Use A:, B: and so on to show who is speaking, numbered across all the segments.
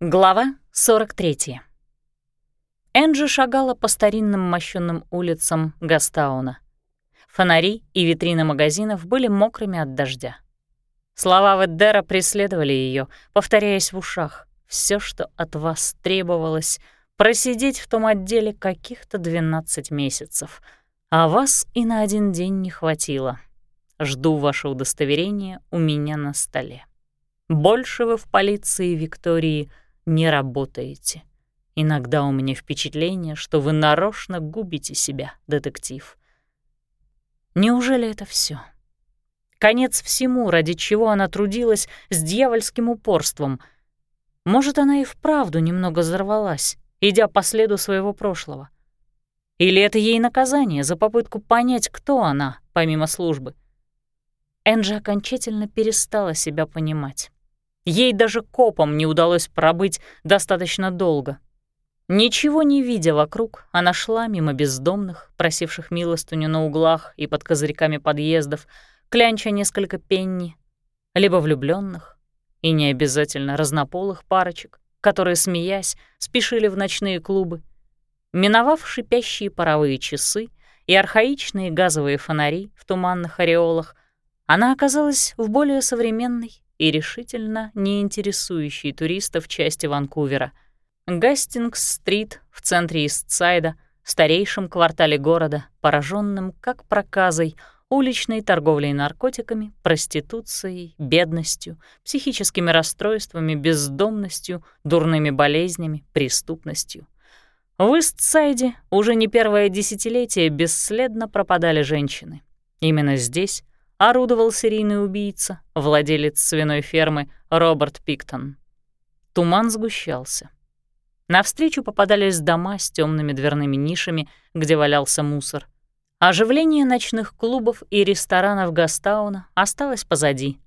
A: Глава 43. Энджи шагала по старинным мощенным улицам Гастауна. Фонари и витрины магазинов были мокрыми от дождя. Слова Веддера преследовали ее, повторяясь в ушах. Все, что от вас требовалось, просидеть в том отделе каких-то 12 месяцев, а вас и на один день не хватило. Жду ваше удостоверение у меня на столе. Больше вы в полиции Виктории — не работаете. Иногда у меня впечатление, что вы нарочно губите себя, детектив. Неужели это все? Конец всему, ради чего она трудилась с дьявольским упорством. Может, она и вправду немного взорвалась, идя по следу своего прошлого. Или это ей наказание за попытку понять, кто она, помимо службы? Энджи окончательно перестала себя понимать. Ей даже копом не удалось пробыть достаточно долго. Ничего не видя вокруг, она шла мимо бездомных, просивших милостыню на углах и под козырьками подъездов, клянча несколько пенни, либо влюбленных, и не обязательно разнополых парочек, которые, смеясь, спешили в ночные клубы. Миновав шипящие паровые часы и архаичные газовые фонари в туманных ореолах, она оказалась в более современной и решительно не интересующей туристов части Ванкувера. Гастингс-стрит в центре Истсайда, старейшем квартале города, пораженном как проказой, уличной торговлей наркотиками, проституцией, бедностью, психическими расстройствами, бездомностью, дурными болезнями, преступностью. В Истсайде уже не первое десятилетие бесследно пропадали женщины. Именно здесь орудовал серийный убийца, владелец свиной фермы Роберт Пиктон. Туман сгущался. Навстречу попадались дома с темными дверными нишами, где валялся мусор. Оживление ночных клубов и ресторанов Гастауна осталось позади.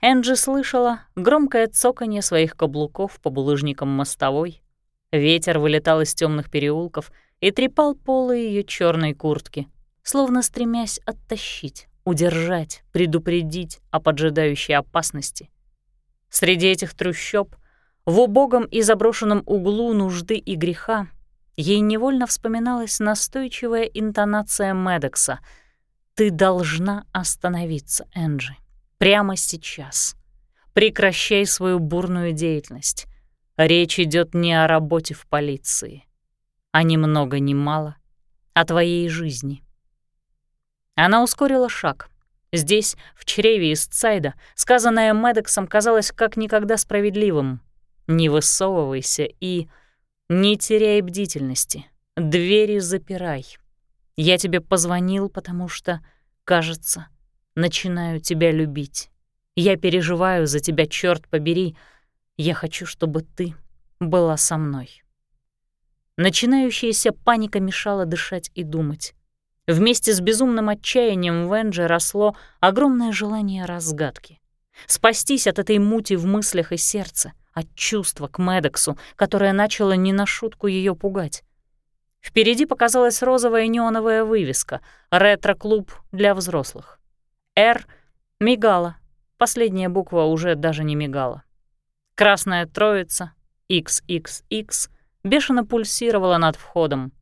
A: Энджи слышала громкое цоканье своих каблуков по булыжникам мостовой. Ветер вылетал из темных переулков и трепал полы ее черной куртки, словно стремясь оттащить удержать, предупредить о поджидающей опасности. Среди этих трущоб, в убогом и заброшенном углу нужды и греха, ей невольно вспоминалась настойчивая интонация Медекса «Ты должна остановиться, Энджи, прямо сейчас. Прекращай свою бурную деятельность. Речь идет не о работе в полиции, а ни много ни мало о твоей жизни». Она ускорила шаг. Здесь, в чреве Истсайда, сказанное Медексом казалось как никогда справедливым. «Не высовывайся и не теряй бдительности. Двери запирай. Я тебе позвонил, потому что, кажется, начинаю тебя любить. Я переживаю за тебя, черт побери. Я хочу, чтобы ты была со мной». Начинающаяся паника мешала дышать и думать. Вместе с безумным отчаянием в Энже росло огромное желание разгадки. Спастись от этой мути в мыслях и сердце, от чувства к Медексу, которое начало не на шутку ее пугать. Впереди показалась розовая неоновая вывеска «Ретро-клуб для взрослых». «Р» мигала, последняя буква уже даже не мигала. Красная троица, XXX, бешено пульсировала над входом.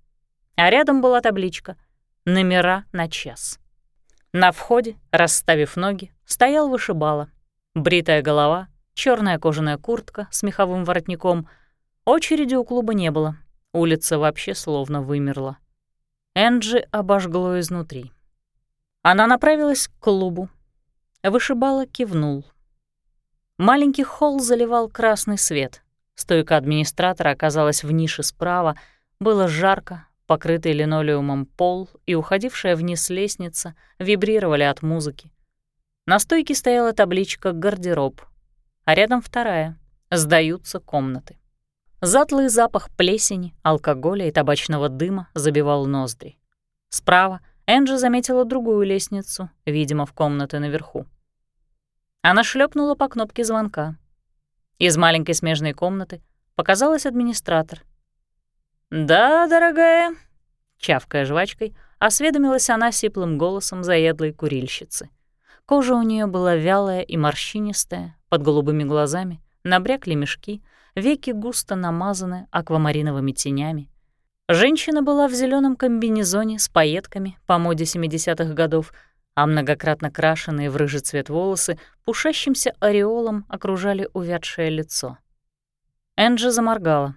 A: А рядом была табличка — номера на час. На входе, расставив ноги, стоял вышибала. Бритая голова, черная кожаная куртка с меховым воротником. Очереди у клуба не было. Улица вообще словно вымерла. Энджи обожгло изнутри. Она направилась к клубу. Вышибала кивнул. Маленький холл заливал красный свет. Стойка администратора оказалась в нише справа. Было жарко, Покрытый линолеумом пол и уходившая вниз лестница вибрировали от музыки. На стойке стояла табличка «Гардероб», а рядом вторая «Сдаются комнаты». Затлый запах плесени, алкоголя и табачного дыма забивал ноздри. Справа Энджи заметила другую лестницу, видимо, в комнаты наверху. Она шлепнула по кнопке звонка. Из маленькой смежной комнаты показалась администратор «Да, дорогая», — чавкая жвачкой, осведомилась она сиплым голосом заедлой курильщицы. Кожа у нее была вялая и морщинистая, под голубыми глазами, набрякли мешки, веки густо намазаны аквамариновыми тенями. Женщина была в зеленом комбинезоне с пайетками по моде 70-х годов, а многократно крашеные в рыжий цвет волосы пушащимся ореолом окружали увядшее лицо. Энджи заморгала.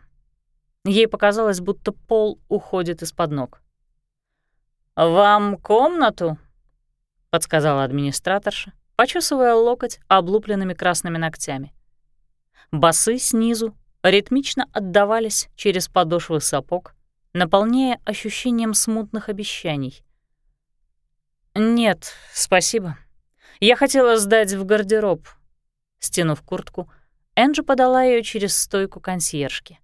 A: Ей показалось, будто пол уходит из-под ног. «Вам комнату?» — подсказала администраторша, почесывая локоть облупленными красными ногтями. Басы снизу ритмично отдавались через подошвы сапог, наполняя ощущением смутных обещаний. «Нет, спасибо. Я хотела сдать в гардероб». Стянув куртку, Энджи подала ее через стойку консьержки.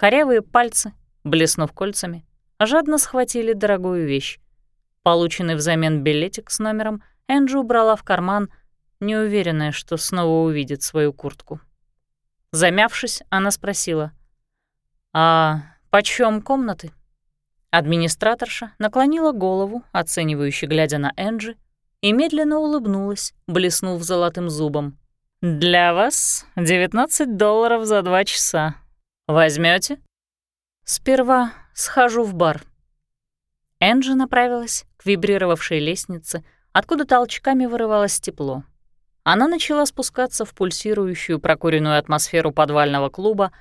A: Корявые пальцы, блеснув кольцами, жадно схватили дорогую вещь. Полученный взамен билетик с номером Энджи убрала в карман, неуверенная, что снова увидит свою куртку. Замявшись, она спросила, «А почем комнаты?» Администраторша наклонила голову, оценивающе глядя на Энджи, и медленно улыбнулась, блеснув золотым зубом. «Для вас 19 долларов за два часа. Возьмете? «Сперва схожу в бар». Энджи направилась к вибрировавшей лестнице, откуда толчками вырывалось тепло. Она начала спускаться в пульсирующую прокуренную атмосферу подвального клуба,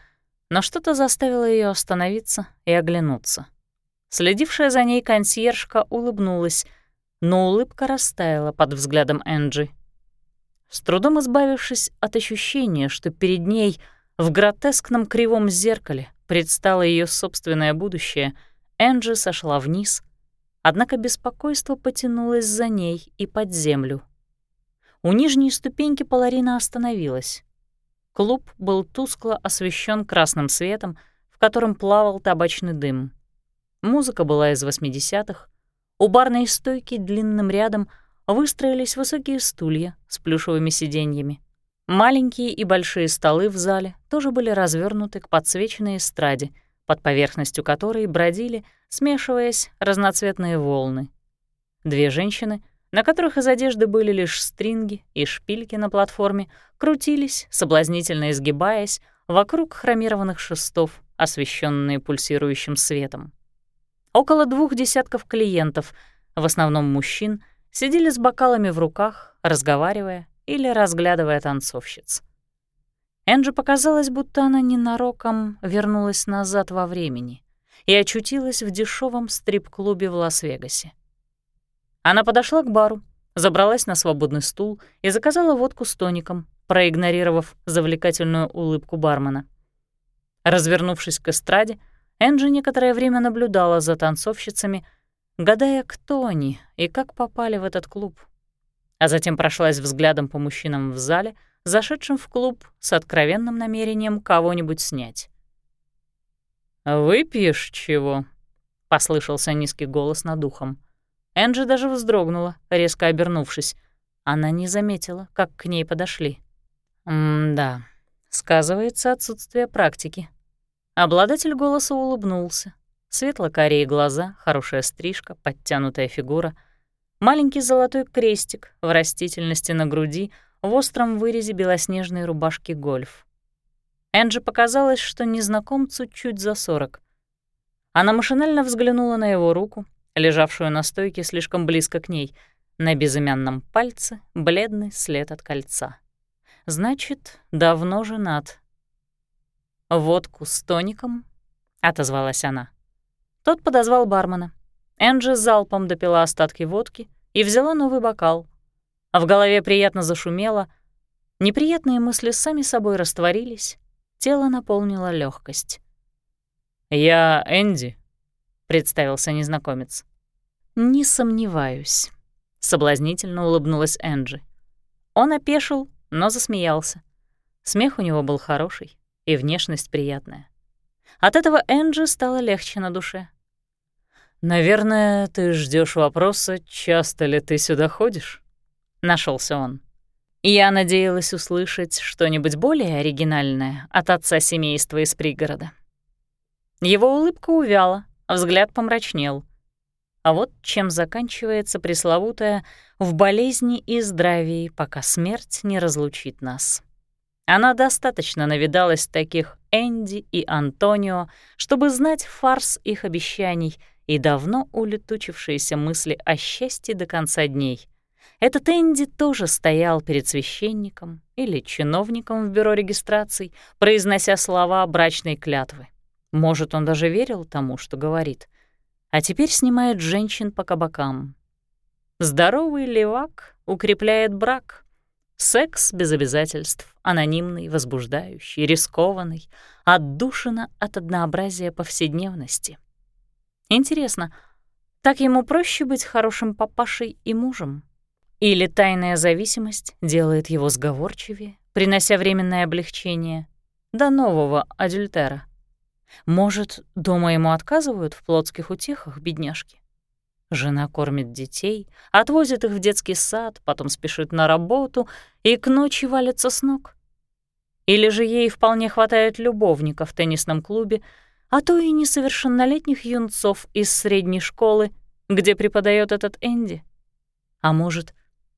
A: но что-то заставило ее остановиться и оглянуться. Следившая за ней консьержка улыбнулась, но улыбка растаяла под взглядом Энджи. С трудом избавившись от ощущения, что перед ней в гротескном кривом зеркале предстало ее собственное будущее, Энджи сошла вниз, однако беспокойство потянулось за ней и под землю. У нижней ступеньки Паларина остановилась. Клуб был тускло освещен красным светом, в котором плавал табачный дым. Музыка была из 80-х. У барной стойки длинным рядом выстроились высокие стулья с плюшевыми сиденьями. Маленькие и большие столы в зале тоже были развернуты к подсвеченной эстраде, под поверхностью которой бродили, смешиваясь, разноцветные волны. Две женщины, на которых из одежды были лишь стринги и шпильки на платформе, крутились, соблазнительно изгибаясь, вокруг хромированных шестов, освещенные пульсирующим светом. Около двух десятков клиентов, в основном мужчин, сидели с бокалами в руках, разговаривая или разглядывая танцовщиц. Энджи показалось, будто она ненароком вернулась назад во времени и очутилась в дешевом стрип-клубе в Лас-Вегасе. Она подошла к бару, забралась на свободный стул и заказала водку с тоником, проигнорировав завлекательную улыбку бармена. Развернувшись к эстраде, Энджи некоторое время наблюдала за танцовщицами, гадая, кто они и как попали в этот клуб. А затем прошлась взглядом по мужчинам в зале, зашедшим в клуб с откровенным намерением кого-нибудь снять. «Выпьешь чего?» — послышался низкий голос над ухом. Энджи даже вздрогнула, резко обернувшись. Она не заметила, как к ней подошли. «М-да, сказывается отсутствие практики», Обладатель голоса улыбнулся. Светло-карие глаза, хорошая стрижка, подтянутая фигура. Маленький золотой крестик в растительности на груди, в остром вырезе белоснежной рубашки гольф. Энджи показалось, что незнакомцу чуть за сорок. Она машинально взглянула на его руку, лежавшую на стойке слишком близко к ней. На безымянном пальце бледный след от кольца. Значит, давно женат, «Водку с тоником?» — отозвалась она. Тот подозвал бармена. Энджи залпом допила остатки водки и взяла новый бокал. А в голове приятно зашумело. Неприятные мысли сами собой растворились, тело наполнило легкость. «Я Энди», — представился незнакомец. «Не сомневаюсь», — соблазнительно улыбнулась Энджи. Он опешил, но засмеялся. Смех у него был хороший и внешность приятная. От этого Энджи стало легче на душе. «Наверное, ты ждешь вопроса, часто ли ты сюда ходишь?» — нашелся он. Я надеялась услышать что-нибудь более оригинальное от отца семейства из пригорода. Его улыбка увяла, взгляд помрачнел. А вот чем заканчивается пресловутая «в болезни и здравии, пока смерть не разлучит нас». Она достаточно навидалась таких Энди и Антонио, чтобы знать фарс их обещаний и давно улетучившиеся мысли о счастье до конца дней. Этот Энди тоже стоял перед священником или чиновником в бюро регистраций, произнося слова брачной клятвы. Может, он даже верил тому, что говорит. А теперь снимает женщин по кабакам. Здоровый левак укрепляет брак. Секс без обязательств, анонимный, возбуждающий, рискованный, отдушина от однообразия повседневности — Интересно, так ему проще быть хорошим папашей и мужем? Или тайная зависимость делает его сговорчивее, принося временное облегчение до нового адюльтера? Может, дома ему отказывают в плотских утехах, бедняжки? Жена кормит детей, отвозит их в детский сад, потом спешит на работу и к ночи валится с ног. Или же ей вполне хватает любовника в теннисном клубе, а то и несовершеннолетних юнцов из средней школы, где преподает этот Энди. А может,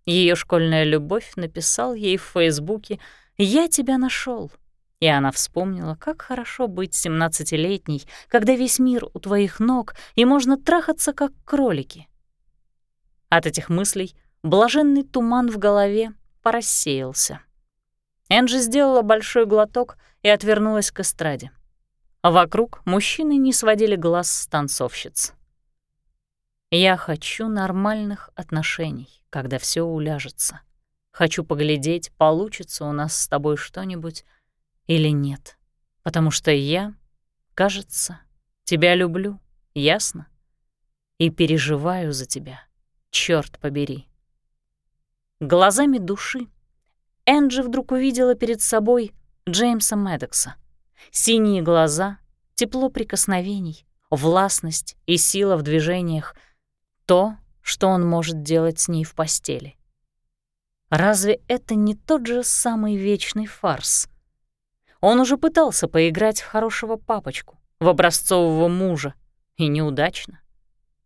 A: ее школьная любовь написал ей в Фейсбуке «Я тебя нашел. И она вспомнила, как хорошо быть семнадцатилетней, когда весь мир у твоих ног, и можно трахаться, как кролики. От этих мыслей блаженный туман в голове порассеялся. Энджи сделала большой глоток и отвернулась к эстраде. А вокруг мужчины не сводили глаз с танцовщиц. «Я хочу нормальных отношений, когда все уляжется. Хочу поглядеть, получится у нас с тобой что-нибудь или нет. Потому что я, кажется, тебя люблю, ясно? И переживаю за тебя, черт побери». Глазами души Энджи вдруг увидела перед собой Джеймса Медекса. Синие глаза, тепло прикосновений, властность и сила в движениях — то, что он может делать с ней в постели. Разве это не тот же самый вечный фарс? Он уже пытался поиграть в хорошего папочку, в образцового мужа, и неудачно.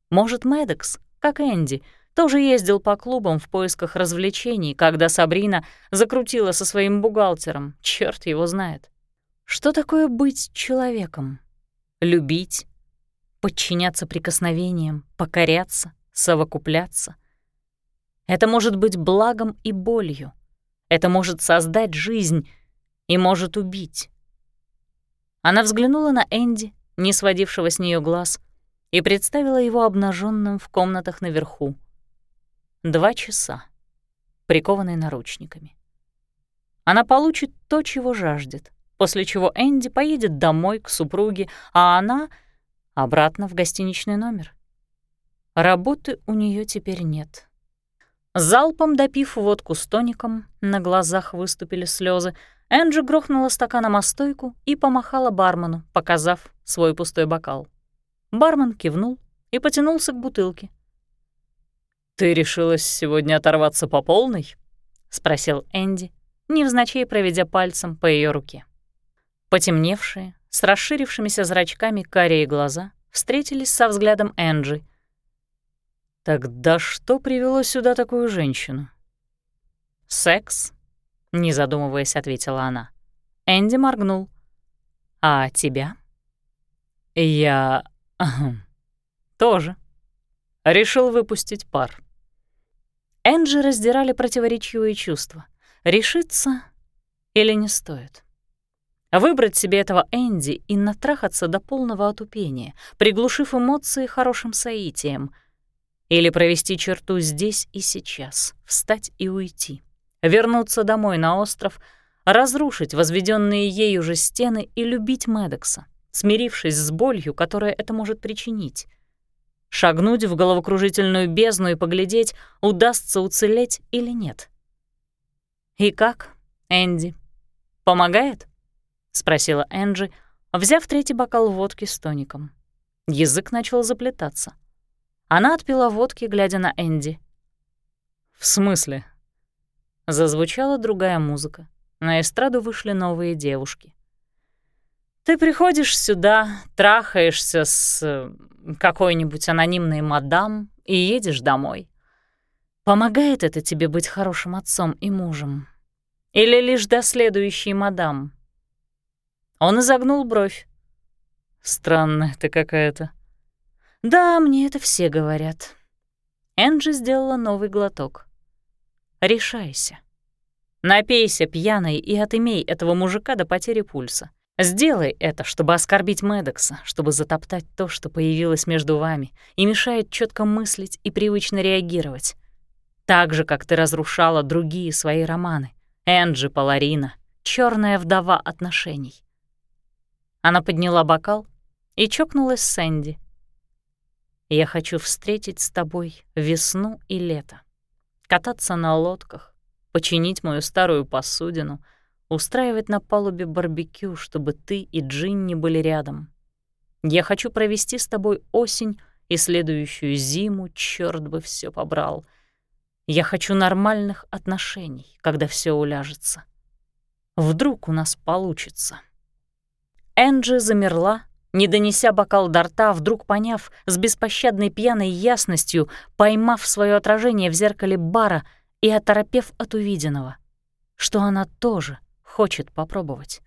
A: Может, Медекс, как Энди, тоже ездил по клубам в поисках развлечений, когда Сабрина закрутила со своим бухгалтером, черт его знает. Что такое быть человеком? Любить, подчиняться прикосновениям, покоряться, совокупляться. Это может быть благом и болью. Это может создать жизнь и может убить. Она взглянула на Энди, не сводившего с нее глаз, и представила его обнаженным в комнатах наверху. Два часа, прикованный наручниками. Она получит то, чего жаждет после чего Энди поедет домой к супруге, а она — обратно в гостиничный номер. Работы у нее теперь нет. Залпом допив водку с тоником, на глазах выступили слезы. Энджи грохнула стаканом о стойку и помахала бармену, показав свой пустой бокал. Бармен кивнул и потянулся к бутылке. «Ты решилась сегодня оторваться по полной?» — спросил Энди, невзначай проведя пальцем по ее руке. Потемневшие, с расширившимися зрачками карие глаза встретились со взглядом Энджи. «Тогда что привело сюда такую женщину?» «Секс», — не задумываясь, ответила она. Энди моргнул. «А тебя?» «Я... тоже. Решил выпустить пар». Энджи раздирали противоречивые чувства. Решиться или не стоит? Выбрать себе этого Энди и натрахаться до полного отупения, приглушив эмоции хорошим соитием. Или провести черту здесь и сейчас, встать и уйти. Вернуться домой на остров, разрушить возведенные ею же стены и любить Медекса, смирившись с болью, которая это может причинить. Шагнуть в головокружительную бездну и поглядеть, удастся уцелеть или нет. И как, Энди? Помогает? — спросила Энджи, взяв третий бокал водки с тоником. Язык начал заплетаться. Она отпила водки, глядя на Энди. «В смысле?» Зазвучала другая музыка. На эстраду вышли новые девушки. «Ты приходишь сюда, трахаешься с э, какой-нибудь анонимной мадам и едешь домой. Помогает это тебе быть хорошим отцом и мужем? Или лишь до следующей мадам?» Он изогнул бровь. «Странная ты какая-то». «Да, мне это все говорят». Энджи сделала новый глоток. «Решайся. Напейся пьяной и отымей этого мужика до потери пульса. Сделай это, чтобы оскорбить Медекса, чтобы затоптать то, что появилось между вами и мешает четко мыслить и привычно реагировать. Так же, как ты разрушала другие свои романы. Энджи Паларина, черная вдова отношений. Она подняла бокал и чокнулась с Сэнди. «Я хочу встретить с тобой весну и лето, кататься на лодках, починить мою старую посудину, устраивать на палубе барбекю, чтобы ты и Джинни были рядом. Я хочу провести с тобой осень и следующую зиму, черт бы все побрал. Я хочу нормальных отношений, когда все уляжется. Вдруг у нас получится. Энджи замерла, не донеся бокал до рта, вдруг поняв, с беспощадной пьяной ясностью, поймав свое отражение в зеркале бара и оторопев от увиденного, что она тоже хочет попробовать.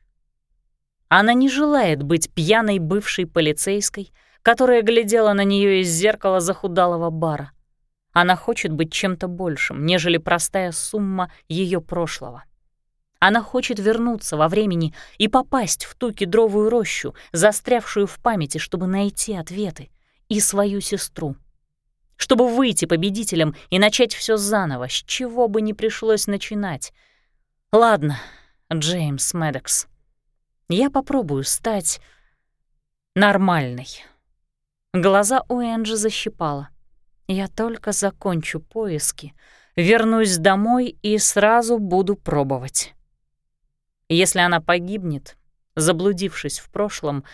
A: Она не желает быть пьяной бывшей полицейской, которая глядела на нее из зеркала захудалого бара. Она хочет быть чем-то большим, нежели простая сумма ее прошлого. Она хочет вернуться во времени и попасть в ту кедровую рощу, застрявшую в памяти, чтобы найти ответы, и свою сестру. Чтобы выйти победителем и начать все заново, с чего бы ни пришлось начинать. Ладно, Джеймс Медекс, я попробую стать нормальной. Глаза у Энджи защипала. Я только закончу поиски, вернусь домой и сразу буду пробовать. Если она погибнет, заблудившись в прошлом,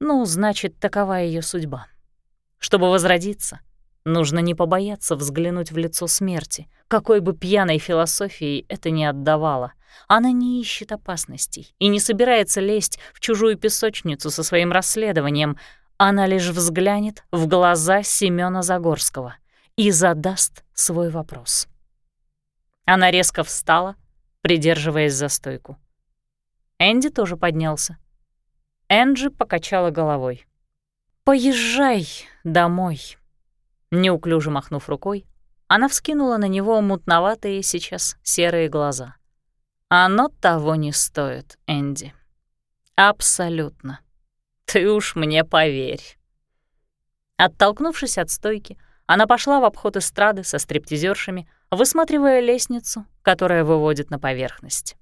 A: ну, значит, такова ее судьба. Чтобы возродиться, нужно не побояться взглянуть в лицо смерти, какой бы пьяной философией это ни отдавало. Она не ищет опасностей и не собирается лезть в чужую песочницу со своим расследованием, она лишь взглянет в глаза Семёна Загорского и задаст свой вопрос. Она резко встала, придерживаясь за стойку. Энди тоже поднялся. Энджи покачала головой. «Поезжай домой». Неуклюже махнув рукой, она вскинула на него мутноватые сейчас серые глаза. «Оно того не стоит, Энди. Абсолютно. Ты уж мне поверь». Оттолкнувшись от стойки, она пошла в обход эстрады со стриптизершами, высматривая лестницу, которая выводит на поверхность.